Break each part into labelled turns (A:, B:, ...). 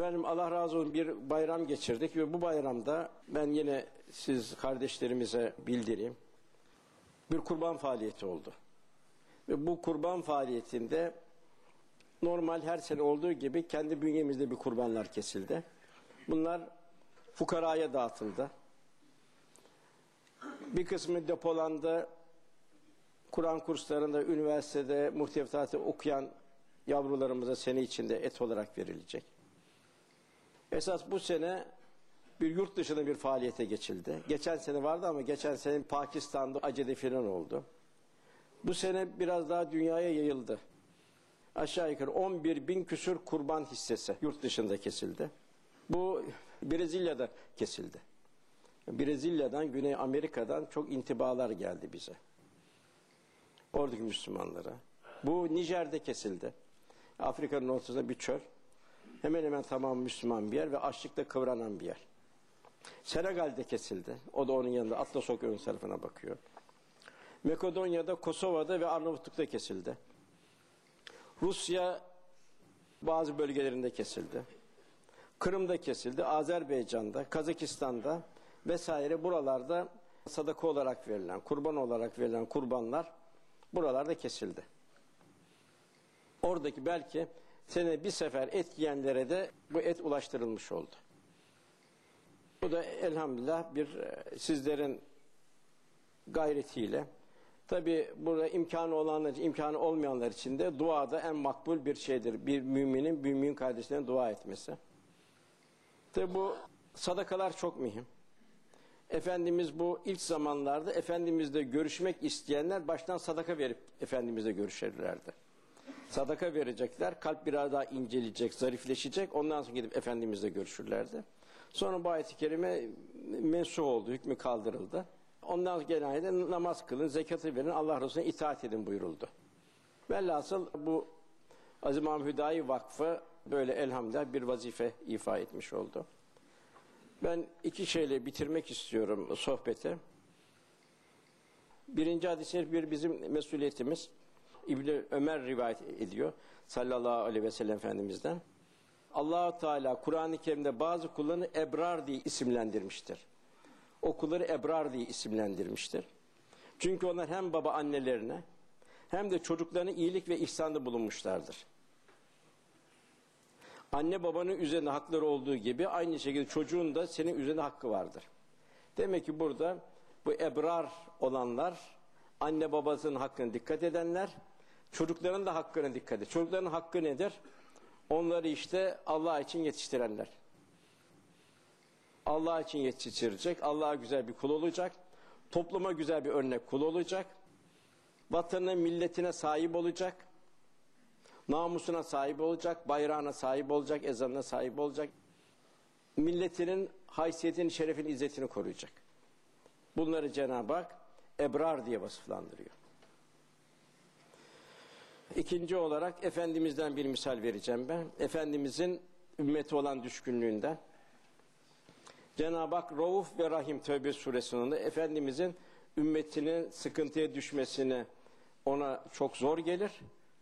A: Efendim Allah razı olsun bir bayram geçirdik ve bu bayramda ben yine siz kardeşlerimize bildireyim. Bir kurban faaliyeti oldu. Ve bu kurban faaliyetinde normal her sene olduğu gibi kendi bünyemizde bir kurbanlar kesildi. Bunlar fukaraya dağıtıldı. Bir kısmı depolandı. Kur'an kurslarında, üniversitede, muhtevatatı okuyan yavrularımıza sene içinde et olarak verilecek. Esas bu sene bir yurt dışında bir faaliyete geçildi. Geçen sene vardı ama geçen sene Pakistan'da acele filan oldu. Bu sene biraz daha dünyaya yayıldı. Aşağı yukarı 11 bin küsür kurban hissesi yurt dışında kesildi. Bu Brezilya'da kesildi. Brezilya'dan, Güney Amerika'dan çok intibalar geldi bize. Oradaki Müslümanlara. Bu Nijer'de kesildi. Afrika'nın ortasında bir çöl. Hemen hemen tamam Müslüman bir yer ve açlıkta kıvranan bir yer. Senegal'de kesildi. O da onun yanında Atlas Okyanusu tarafına bakıyor. Makedonya'da, Kosova'da ve Arnavutluk'ta kesildi. Rusya bazı bölgelerinde kesildi. Kırım'da kesildi, Azerbaycan'da, Kazakistan'da vesaire buralarda sadaka olarak verilen, kurban olarak verilen kurbanlar buralarda kesildi. Oradaki belki sene bir sefer et yiyenlere de bu et ulaştırılmış oldu. Bu da elhamdülillah bir e, sizlerin gayretiyle tabi burada imkanı olanlar imkanı olmayanlar için de dua da en makbul bir şeydir. Bir müminin mümin kardeşlerine dua etmesi. Tabi bu sadakalar çok mühim. Efendimiz bu ilk zamanlarda Efendimizle görüşmek isteyenler baştan sadaka verip Efendimizle görüşürlerdi. Sadaka verecekler, kalp biraz daha inceleyecek, zarifleşecek, ondan sonra gidip Efendimizle görüşürlerdi. Sonra bu ayet-i kerime mensuh oldu, hükmü kaldırıldı. Ondan sonra gelen ayette namaz kılın, zekatı verin, Allah Resulüne itaat edin buyuruldu. Velhasıl bu Aziz Mahmud Hüdayi Vakfı böyle elhamdülillah bir vazife ifa etmiş oldu. Ben iki şeyle bitirmek istiyorum sohbeti. Birinci hadis-i bir bizim mesuliyetimiz. İbni Ömer rivayet ediyor sallallahu aleyhi ve sellem Efendimiz'den. allah Teala Kur'an-ı Kerim'de bazı kullarını ebrar diye isimlendirmiştir. O kulları ebrar diye isimlendirmiştir. Çünkü onlar hem baba annelerine hem de çocuklarına iyilik ve ihsanda bulunmuşlardır. Anne babanın üzerinde hakları olduğu gibi aynı şekilde çocuğun da senin üzerinde hakkı vardır. Demek ki burada bu ebrar olanlar anne babasının hakkına dikkat edenler çocukların da hakkına dikkat edin. Çocukların hakkı nedir? Onları işte Allah için yetiştirenler. Allah için yetiştirecek, Allah'a güzel bir kul olacak, topluma güzel bir örnek kul olacak, vatanına, milletine sahip olacak, namusuna sahip olacak, bayrağına sahip olacak, ezanına sahip olacak, milletinin haysiyetini, şerefini, izzetini koruyacak. Bunları Cenab-ı Hak ebrar diye vasıflandırıyor. İkinci olarak Efendimiz'den bir misal vereceğim ben. Efendimiz'in ümmeti olan düşkünlüğünden. Cenab-ı Hak Rauf ve Rahim Tövbe suresinde Efendimiz'in ümmetinin sıkıntıya düşmesini ona çok zor gelir.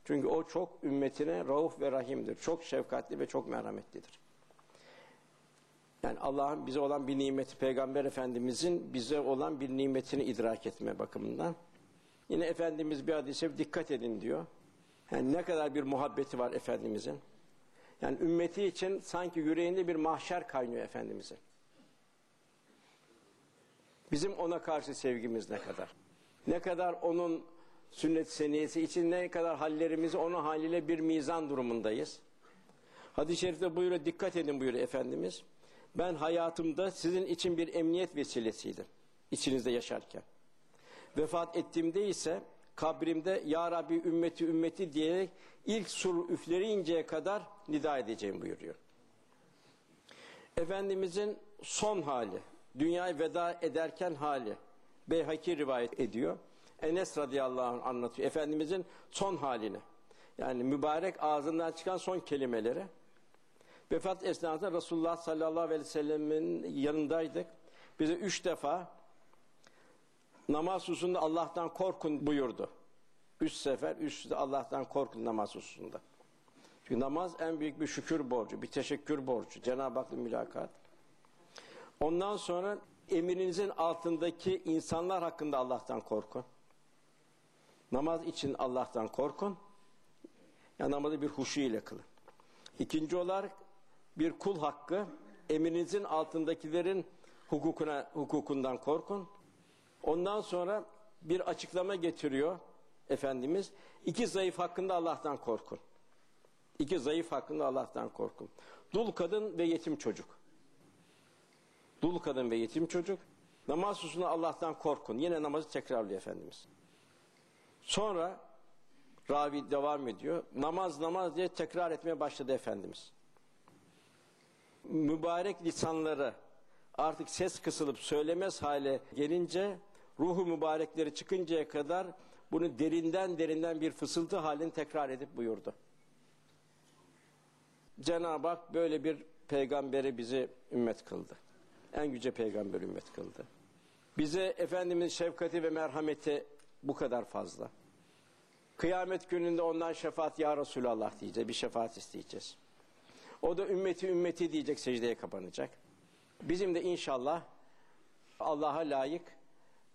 A: Çünkü o çok ümmetine Rauf ve Rahim'dir. Çok şefkatli ve çok merhametlidir. Yani Allah'ın bize olan bir nimeti, Peygamber Efendimizin bize olan bir nimetini idrak etme bakımından. Yine Efendimiz bir hadise dikkat edin diyor. Yani ne kadar bir muhabbeti var Efendimizin. Yani ümmeti için sanki yüreğinde bir mahşer kaynıyor Efendimizin. Bizim ona karşı sevgimiz ne kadar? Ne kadar onun sünnet seniyesi için ne kadar hallerimizi onun haliyle bir mizan durumundayız. Hadis-i şerifte buyuruyor, dikkat edin buyuruyor Efendimiz. Ben hayatımda sizin için bir emniyet vesilesiydim. İçinizde yaşarken. Vefat ettiğimde ise kabrimde Ya Rabbi ümmeti ümmeti diyerek ilk sur üflerinceye kadar nida edeceğim buyuruyor. Efendimizin son hali, dünyaya veda ederken hali Beyhaki rivayet ediyor. Enes radıyallahu anh anlatıyor. Efendimizin son halini. Yani mübarek ağzından çıkan son kelimeleri. Vefat esnasında Resulullah sallallahu aleyhi ve sellemin yanındaydık. Bize üç defa namaz hususunda Allah'tan korkun buyurdu. Üç sefer üst Allah'tan korkun namaz hususunda. Çünkü namaz en büyük bir şükür borcu, bir teşekkür borcu. Cenab-ı Hak'la mülakat. Ondan sonra emirinizin altındaki insanlar hakkında Allah'tan korkun. Namaz için Allah'tan korkun. Yani namazı bir huşu ile kılın. İkinci olarak bir kul hakkı, emirinizin altındakilerin hukukuna, hukukundan korkun. Ondan sonra bir açıklama getiriyor Efendimiz. İki zayıf hakkında Allah'tan korkun. İki zayıf hakkında Allah'tan korkun. Dul kadın ve yetim çocuk. Dul kadın ve yetim çocuk. Namaz hususunda Allah'tan korkun. Yine namazı tekrarlıyor Efendimiz. Sonra ravi devam ediyor. Namaz namaz diye tekrar etmeye başladı Efendimiz. Mübarek lisanları artık ses kısılıp söylemez hale gelince ruhu mübarekleri çıkıncaya kadar bunu derinden derinden bir fısıltı halini tekrar edip buyurdu. Cenab-ı Hak böyle bir peygamberi bizi ümmet kıldı. En yüce peygamber ümmet kıldı. Bize Efendimiz şefkati ve merhameti bu kadar fazla. Kıyamet gününde ondan şefaat ya Resulallah diyeceğiz. Bir şefaat isteyeceğiz. O da ümmeti ümmeti diyecek secdeye kapanacak. Bizim de inşallah Allah'a layık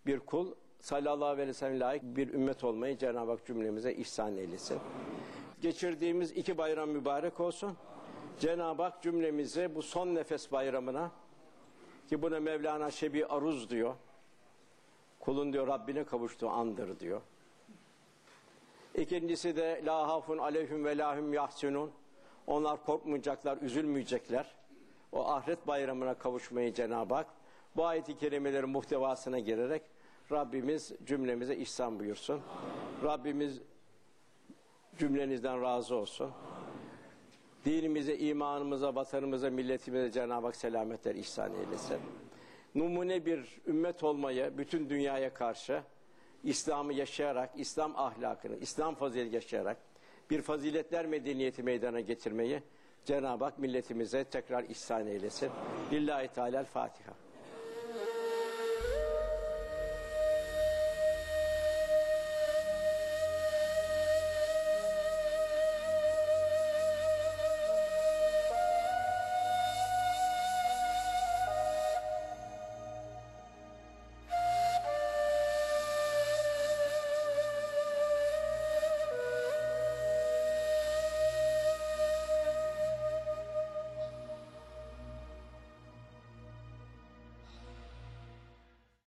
A: bir kul sallallahu aleyhi ve sellem layık bir ümmet olmayı Cenab-ı Hak cümlemize ihsan eylesin. Geçirdiğimiz iki bayram mübarek olsun. Cenab-ı Hak cümlemize bu son nefes bayramına ki buna Mevlana Şebi Aruz diyor. Kulun diyor Rabbine kavuştuğu andır diyor. İkincisi de la hafun aleyhüm ve lahum yahsunun. Onlar korkmayacaklar, üzülmeyecekler. O ahiret bayramına kavuşmayı Cenab-ı Hak bu ayet-i kerimelerin muhtevasına girerek Rabbimiz cümlemize ihsan buyursun. Rabbimiz cümlenizden razı olsun. Dinimize, imanımıza, vatanımıza, milletimize Cenab-ı Hak selametler ihsan eylesin. Numune bir ümmet olmayı bütün dünyaya karşı İslam'ı yaşayarak, İslam ahlakını, İslam fazileti yaşayarak bir faziletler medeniyeti meydana getirmeyi Cenab-ı Hak milletimize tekrar ihsan eylesin. Lillahi Teala Fatiha.